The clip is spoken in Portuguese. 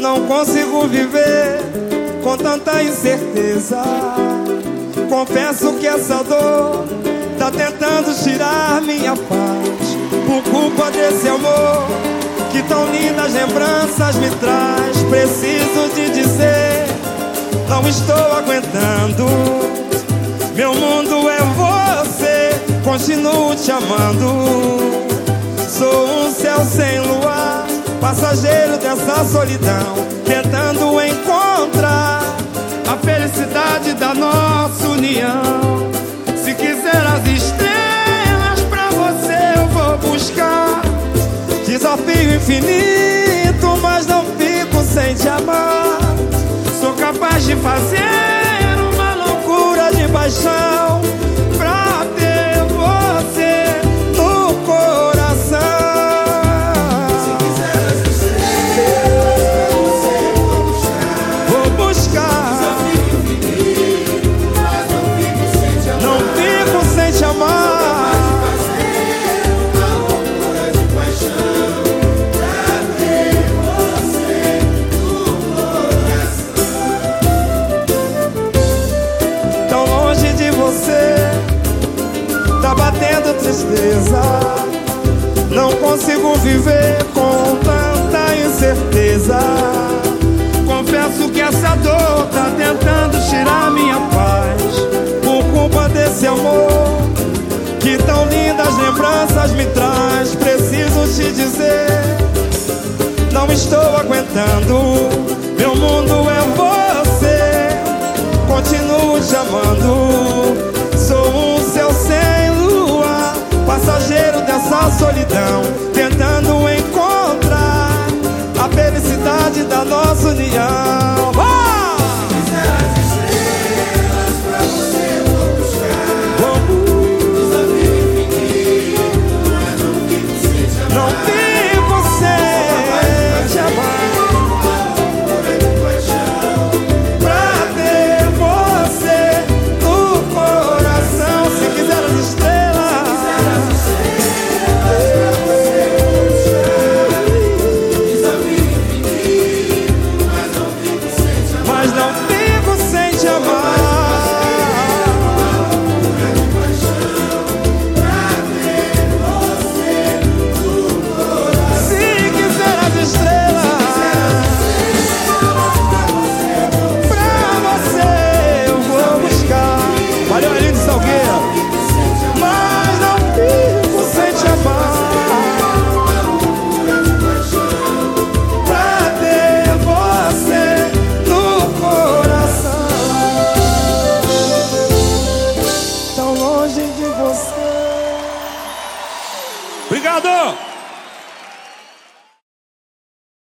Não consigo viver com tanta incerteza. Confesso que essa dor tá tentando tirar minha paz. Por culpa desse amor tão lindas lembranças me traz. Preciso te dizer, não estou aguentando. Meu mundo é você, continuo te amando. Sou um céu sem luar, passageiro dessa solidão, tentando encontrar Desafio infinito, mas não fico sem te amar. Sou capaz de fazer uma loucura de paixão pra ter você no coração. Vou buscar. Não fico sem te amar. Tão você, tá batendo tristeza. Não consigo viver com tanta incerteza. Confesso que essa dor tá tentando tirar minha paz. Por culpa desse amor que tão lindas lembranças me traz. Preciso te dizer, não estou aguentando. Meu mundo é você, continuo te amando. Solidão, tentando encontrar a felicidade da nossa união. de você. Obrigado!